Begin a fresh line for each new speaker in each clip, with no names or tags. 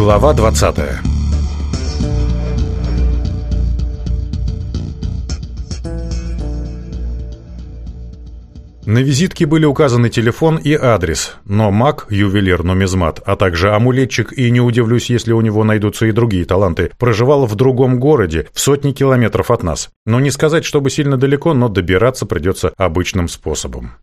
Глава 20 На визитке были указаны телефон и адрес, но маг, ювелир, нумизмат, а также амулетчик, и не удивлюсь, если у него найдутся и другие таланты, проживал в другом городе, в сотни километров от нас. Но не сказать, чтобы сильно далеко, но добираться придется обычным способом.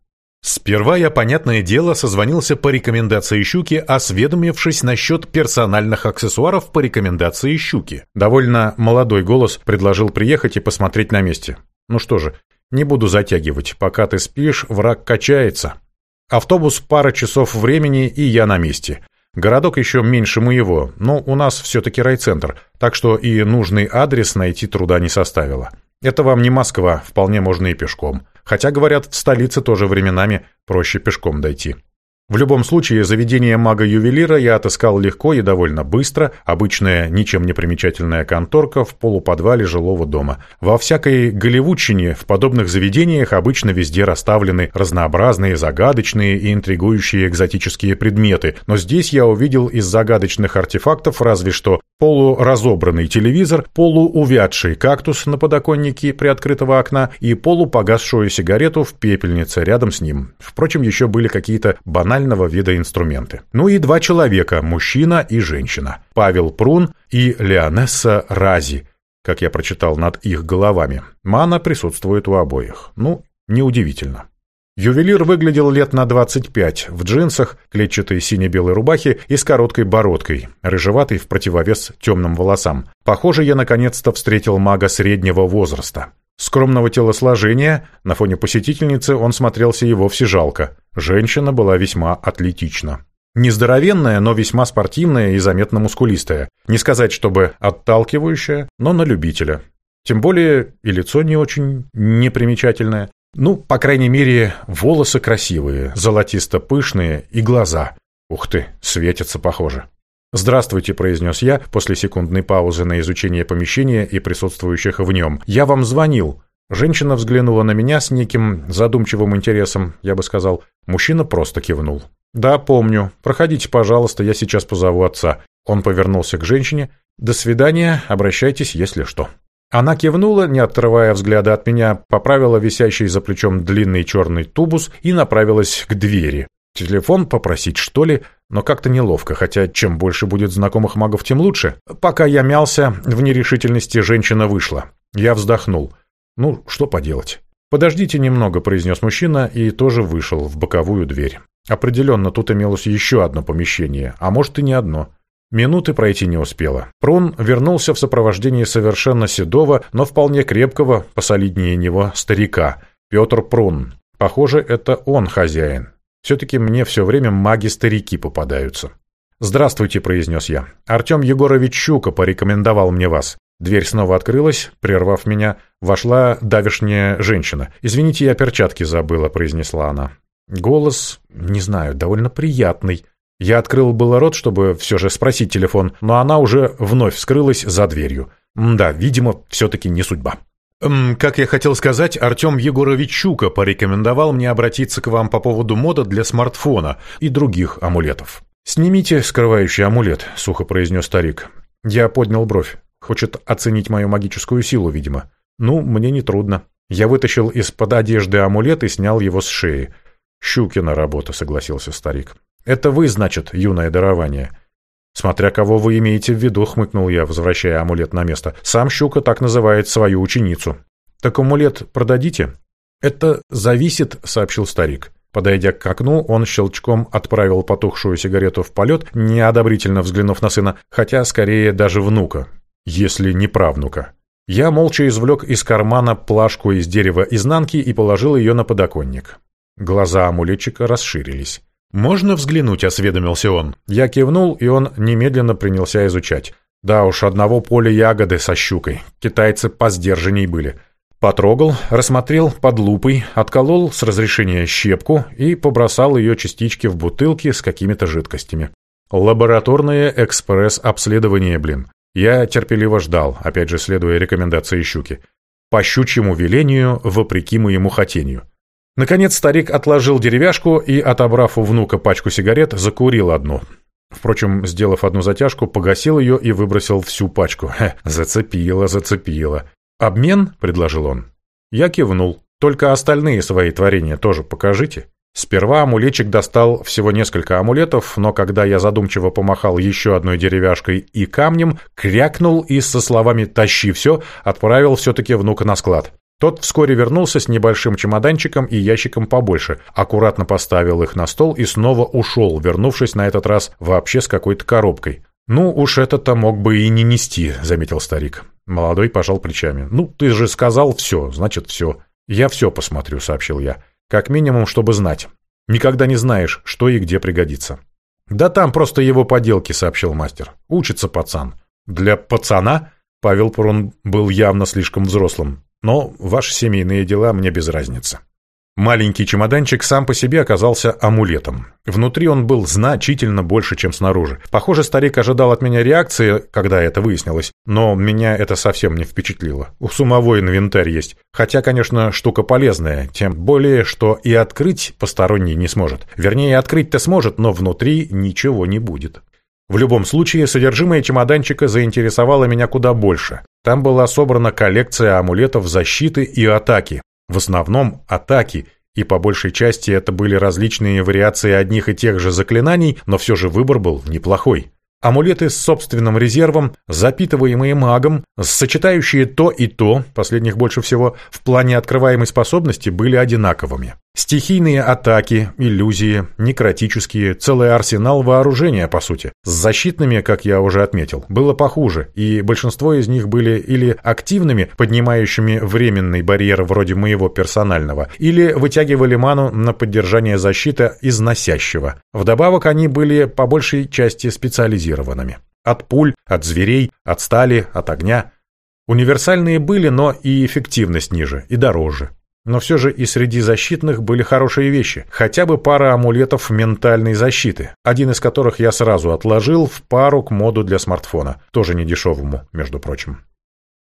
Сперва я, понятное дело, созвонился по рекомендации Щуки, осведомившись насчет персональных аксессуаров по рекомендации Щуки. Довольно молодой голос предложил приехать и посмотреть на месте. Ну что же, не буду затягивать, пока ты спишь, враг качается. Автобус пара часов времени, и я на месте. Городок еще меньше моего, но у нас все-таки райцентр, так что и нужный адрес найти труда не составило. Это вам не Москва, вполне можно и пешком. Хотя, говорят, в столице тоже временами проще пешком дойти. В любом случае, заведение мага-ювелира я отыскал легко и довольно быстро, обычная, ничем не примечательная конторка в полуподвале жилого дома. Во всякой голливудчине в подобных заведениях обычно везде расставлены разнообразные, загадочные и интригующие экзотические предметы, но здесь я увидел из загадочных артефактов разве что полуразобранный телевизор, полуувядший кактус на подоконнике приоткрытого окна и полупогасшую сигарету в пепельнице рядом с ним. Впрочем, еще были какие-то банальные национального вида инструменты. Ну и два человека, мужчина и женщина, Павел Прун и Леонесса Рази, как я прочитал над их головами. Мана присутствует у обоих. Ну, неудивительно. Ювелир выглядел лет на 25, в джинсах, клетчатой сине-белой рубахе и с короткой бородкой, рыжеватый в противовес темным волосам. Похоже, я наконец-то встретил мага среднего возраста. Скромного телосложения, на фоне посетительницы он смотрелся и вовсе жалко. Женщина была весьма атлетична. Нездоровенная, но весьма спортивная и заметно мускулистая. Не сказать, чтобы отталкивающая, но на любителя. Тем более и лицо не очень непримечательное. Ну, по крайней мере, волосы красивые, золотисто-пышные и глаза. Ух ты, светятся похоже. «Здравствуйте», — произнес я после секундной паузы на изучение помещения и присутствующих в нем. «Я вам звонил». Женщина взглянула на меня с неким задумчивым интересом, я бы сказал. Мужчина просто кивнул. «Да, помню. Проходите, пожалуйста, я сейчас позову отца». Он повернулся к женщине. «До свидания, обращайтесь, если что». Она кивнула, не отрывая взгляда от меня, поправила висящий за плечом длинный черный тубус и направилась к двери. Телефон попросить, что ли? Но как-то неловко, хотя чем больше будет знакомых магов, тем лучше. Пока я мялся, в нерешительности женщина вышла. Я вздохнул. Ну, что поделать. «Подождите немного», — произнес мужчина и тоже вышел в боковую дверь. Определенно, тут имелось еще одно помещение, а может и не одно. Минуты пройти не успела. Прун вернулся в сопровождении совершенно седого, но вполне крепкого, посолиднее него, старика. Петр Прун. Похоже, это он хозяин. Все-таки мне все время маги-старики попадаются. «Здравствуйте», — произнес я. «Артем Егорович Щука порекомендовал мне вас». Дверь снова открылась, прервав меня. Вошла давишняя женщина. «Извините, я перчатки забыла», — произнесла она. Голос, не знаю, довольно приятный. Я открыл было рот, чтобы все же спросить телефон, но она уже вновь скрылась за дверью. М да, видимо, все-таки не судьба. Эм, как я хотел сказать, Артем Егорович Чука порекомендовал мне обратиться к вам по поводу мода для смартфона и других амулетов. «Снимите скрывающий амулет», — сухо произнес старик. Я поднял бровь. Хочет оценить мою магическую силу, видимо. Ну, мне не трудно. Я вытащил из-под одежды амулет и снял его с шеи. «Щукина работа», — согласился старик. «Это вы, значит, юное дарование. «Смотря кого вы имеете в виду», — хмыкнул я, возвращая амулет на место. «Сам Щука так называет свою ученицу». «Так амулет продадите?» «Это зависит», — сообщил старик. Подойдя к окну, он щелчком отправил потухшую сигарету в полет, неодобрительно взглянув на сына, хотя скорее даже внука, если не правнука. Я молча извлек из кармана плашку из дерева изнанки и положил ее на подоконник. Глаза амулетчика расширились. «Можно взглянуть?» — осведомился он. Я кивнул, и он немедленно принялся изучать. Да уж, одного поля ягоды со щукой. Китайцы по сдержанней были. Потрогал, рассмотрел под лупой, отколол с разрешения щепку и побросал ее частички в бутылки с какими-то жидкостями. Лабораторное экспресс-обследование, блин. Я терпеливо ждал, опять же следуя рекомендации щуки. По щучьему велению, вопреки моему хотению. Наконец старик отложил деревяшку и, отобрав у внука пачку сигарет, закурил одну. Впрочем, сделав одну затяжку, погасил ее и выбросил всю пачку. Хе, зацепило, зацепило. «Обмен?» — предложил он. Я кивнул. «Только остальные свои творения тоже покажите». Сперва амулетчик достал всего несколько амулетов, но когда я задумчиво помахал еще одной деревяшкой и камнем, крякнул и со словами «тащи все» отправил все-таки внука на склад. Тот вскоре вернулся с небольшим чемоданчиком и ящиком побольше, аккуратно поставил их на стол и снова ушел, вернувшись на этот раз вообще с какой-то коробкой. «Ну уж это-то мог бы и не нести», — заметил старик. Молодой пожал плечами. «Ну, ты же сказал все, значит все». «Я все посмотрю», — сообщил я. «Как минимум, чтобы знать. Никогда не знаешь, что и где пригодится». «Да там просто его поделки», — сообщил мастер. «Учится пацан». «Для пацана?» Павел Пурон был явно слишком взрослым. Но ваши семейные дела мне без разницы. Маленький чемоданчик сам по себе оказался амулетом. Внутри он был значительно больше, чем снаружи. Похоже, старик ожидал от меня реакции, когда это выяснилось, но меня это совсем не впечатлило. У сумовой инвентарь есть. Хотя, конечно, штука полезная, тем более, что и открыть посторонний не сможет. Вернее, открыть-то сможет, но внутри ничего не будет. В любом случае, содержимое чемоданчика заинтересовало меня куда больше. Там была собрана коллекция амулетов защиты и атаки. В основном атаки, и по большей части это были различные вариации одних и тех же заклинаний, но все же выбор был неплохой. Амулеты с собственным резервом, запитываемые магом, сочетающие то и то, последних больше всего, в плане открываемой способности были одинаковыми. Стихийные атаки, иллюзии, некротические, целый арсенал вооружения, по сути. С защитными, как я уже отметил, было похуже, и большинство из них были или активными, поднимающими временный барьер вроде моего персонального, или вытягивали ману на поддержание защиты износящего. Вдобавок они были по большей части специализированными. От пуль, от зверей, от стали, от огня. Универсальные были, но и эффективность ниже, и дороже. Но все же и среди защитных были хорошие вещи, хотя бы пара амулетов ментальной защиты, один из которых я сразу отложил в пару к моду для смартфона, тоже не дешевому, между прочим.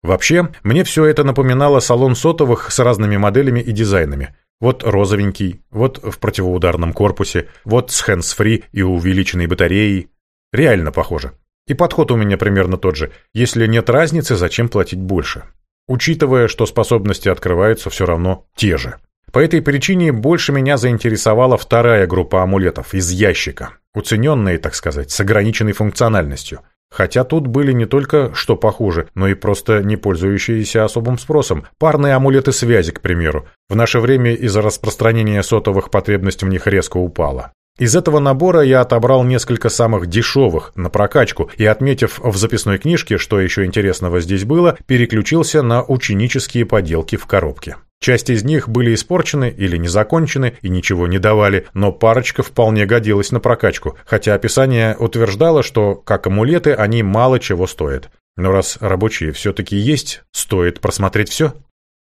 Вообще, мне все это напоминало салон сотовых с разными моделями и дизайнами. Вот розовенький, вот в противоударном корпусе, вот с хэндс-фри и увеличенной батареей. Реально похоже. И подход у меня примерно тот же. Если нет разницы, зачем платить больше? учитывая, что способности открываются все равно те же. По этой причине больше меня заинтересовала вторая группа амулетов из ящика, уцененные, так сказать, с ограниченной функциональностью. Хотя тут были не только, что похуже, но и просто не пользующиеся особым спросом. Парные амулеты связи, к примеру. В наше время из-за распространения сотовых потребность в них резко упала. Из этого набора я отобрал несколько самых дешевых на прокачку и, отметив в записной книжке, что еще интересного здесь было, переключился на ученические поделки в коробке. Часть из них были испорчены или не закончены и ничего не давали, но парочка вполне годилась на прокачку, хотя описание утверждало, что, как амулеты, они мало чего стоят. Но раз рабочие все-таки есть, стоит просмотреть все.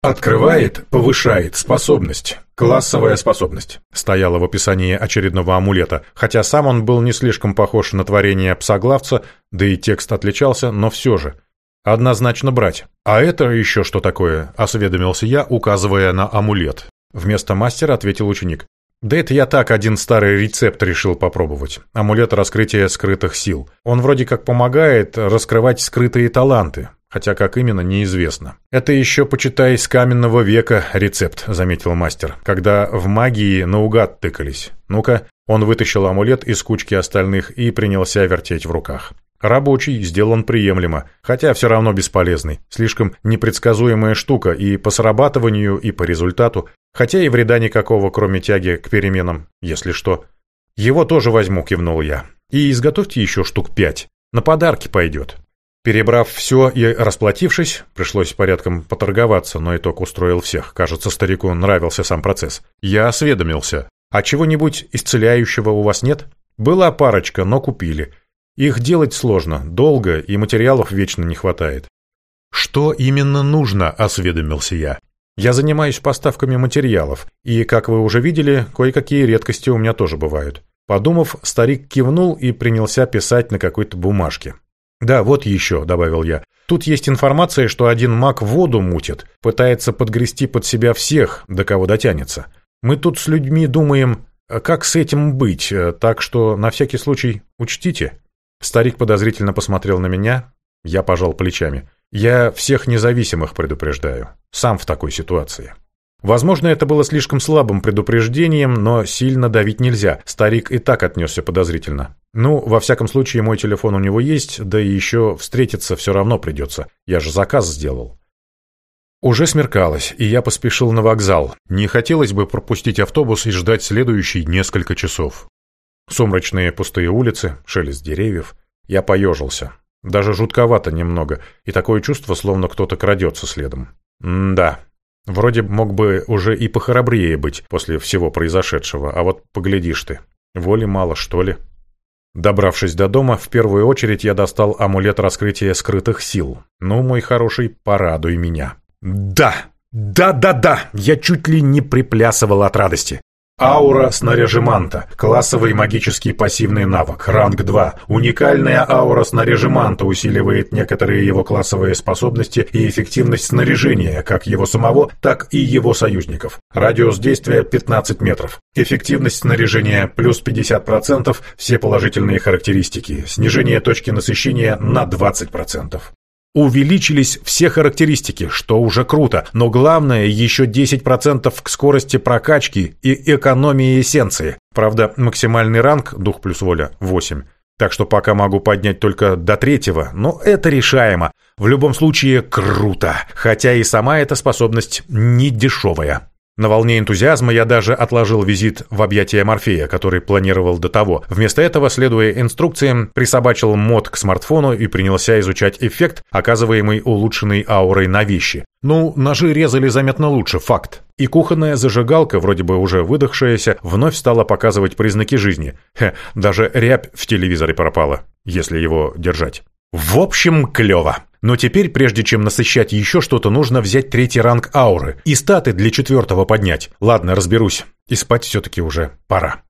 Открывает, повышает способность. Классовая способность
стояла в описании очередного амулета, хотя сам он был не слишком похож на творение псоглавца, да и текст отличался, но все же. Однозначно брать. А это еще что такое? Осведомился я, указывая на амулет. Вместо мастера ответил ученик. Да это я так один старый рецепт решил попробовать. Амулет раскрытия скрытых сил. Он вроде как помогает раскрывать скрытые таланты хотя как именно, неизвестно. «Это еще, почитай, с каменного века рецепт», — заметил мастер, «когда в магии наугад тыкались. Ну-ка». Он вытащил амулет из кучки остальных и принялся вертеть в руках. Рабочий сделан приемлемо, хотя все равно бесполезный. Слишком непредсказуемая штука и по срабатыванию, и по результату, хотя и вреда никакого, кроме тяги к переменам, если что. «Его тоже возьму», — кивнул я. «И изготовьте еще штук пять. На подарки пойдет». Перебрав все и расплатившись, пришлось порядком поторговаться, но итог устроил всех. Кажется, старику нравился сам процесс. Я осведомился. А чего-нибудь исцеляющего у вас нет? Была парочка, но купили. Их делать сложно, долго и материалов вечно не хватает. Что именно нужно, осведомился я. Я занимаюсь поставками материалов, и, как вы уже видели, кое-какие редкости у меня тоже бывают. Подумав, старик кивнул и принялся писать на какой-то бумажке. «Да, вот еще», — добавил я. «Тут есть информация, что один маг воду мутит, пытается подгрести под себя всех, до кого дотянется. Мы тут с людьми думаем, а как с этим быть, э, так что на всякий случай учтите». Старик подозрительно посмотрел на меня, я пожал плечами. «Я всех независимых предупреждаю, сам в такой ситуации». Возможно, это было слишком слабым предупреждением, но сильно давить нельзя. Старик и так отнесся подозрительно. Ну, во всяком случае, мой телефон у него есть, да и еще встретиться все равно придется. Я же заказ сделал. Уже смеркалось, и я поспешил на вокзал. Не хотелось бы пропустить автобус и ждать следующий несколько часов. Сумрачные пустые улицы, шелест деревьев. Я поежился. Даже жутковато немного, и такое чувство, словно кто-то крадется следом. М да, Вроде мог бы уже и похрабрее быть после всего произошедшего, а вот поглядишь ты. Воли мало, что ли? Добравшись до дома, в первую очередь я достал амулет раскрытия скрытых сил. Ну, мой хороший, порадуй меня. Да! Да-да-да! Я чуть ли не приплясывал от радости.
Аура снаряжеманта. Классовый магический пассивный навык. Ранг 2. Уникальная аура снаряжеманта усиливает некоторые его классовые способности и эффективность снаряжения, как его самого, так и его союзников. Радиус действия 15 метров. Эффективность снаряжения плюс 50%, все положительные характеристики. Снижение точки насыщения на 20%
увеличились все характеристики, что уже круто, но главное еще 10% к скорости прокачки и экономии эссенции. Правда, максимальный ранг, дух плюс воля, 8. Так что пока могу поднять только до третьего, но это решаемо. В любом случае, круто, хотя и сама эта способность не дешевая. На волне энтузиазма я даже отложил визит в объятия Морфея, который планировал до того. Вместо этого, следуя инструкциям, присобачил мод к смартфону и принялся изучать эффект, оказываемый улучшенной аурой на вещи. Ну, ножи резали заметно лучше, факт. И кухонная зажигалка, вроде бы уже выдохшаяся, вновь стала показывать признаки жизни. Хе, даже рябь в телевизоре пропала, если его держать. В общем, клёво. Но теперь, прежде чем насыщать еще что-то, нужно взять третий ранг ауры и статы для четвертого поднять. Ладно, разберусь. И спать все-таки уже пора.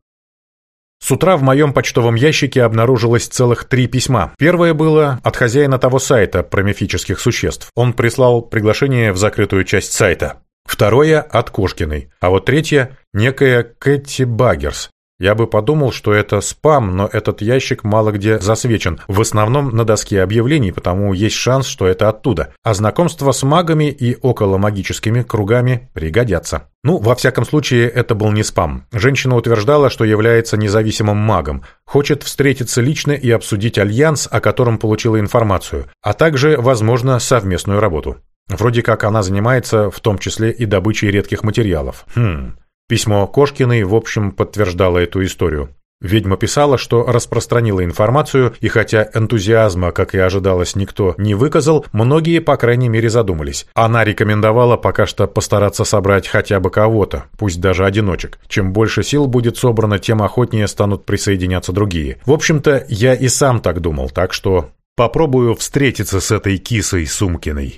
С утра в моем почтовом ящике обнаружилось целых три письма. Первое было от хозяина того сайта про мифических существ. Он прислал приглашение в закрытую часть сайта. Второе – от Кошкиной. А вот третье – некая Кэти Баггерс. Я бы подумал, что это спам, но этот ящик мало где засвечен, в основном на доске объявлений, потому есть шанс, что это оттуда. А знакомство с магами и околомагическими кругами пригодятся. Ну, во всяком случае, это был не спам. Женщина утверждала, что является независимым магом, хочет встретиться лично и обсудить альянс, о котором получила информацию, а также, возможно, совместную работу. Вроде как она занимается в том числе и добычей редких материалов. Хм, Письмо Кошкиной, в общем, подтверждало эту историю. Ведьма писала, что распространила информацию, и хотя энтузиазма, как и ожидалось, никто не выказал, многие, по крайней мере, задумались. Она рекомендовала пока что постараться собрать хотя бы кого-то, пусть даже одиночек. Чем больше сил будет собрано, тем охотнее станут присоединяться другие. В общем-то, я и сам так думал, так что попробую встретиться с этой кисой Сумкиной.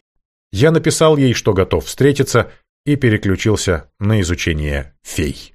Я написал ей, что готов встретиться, и переключился на изучение фей.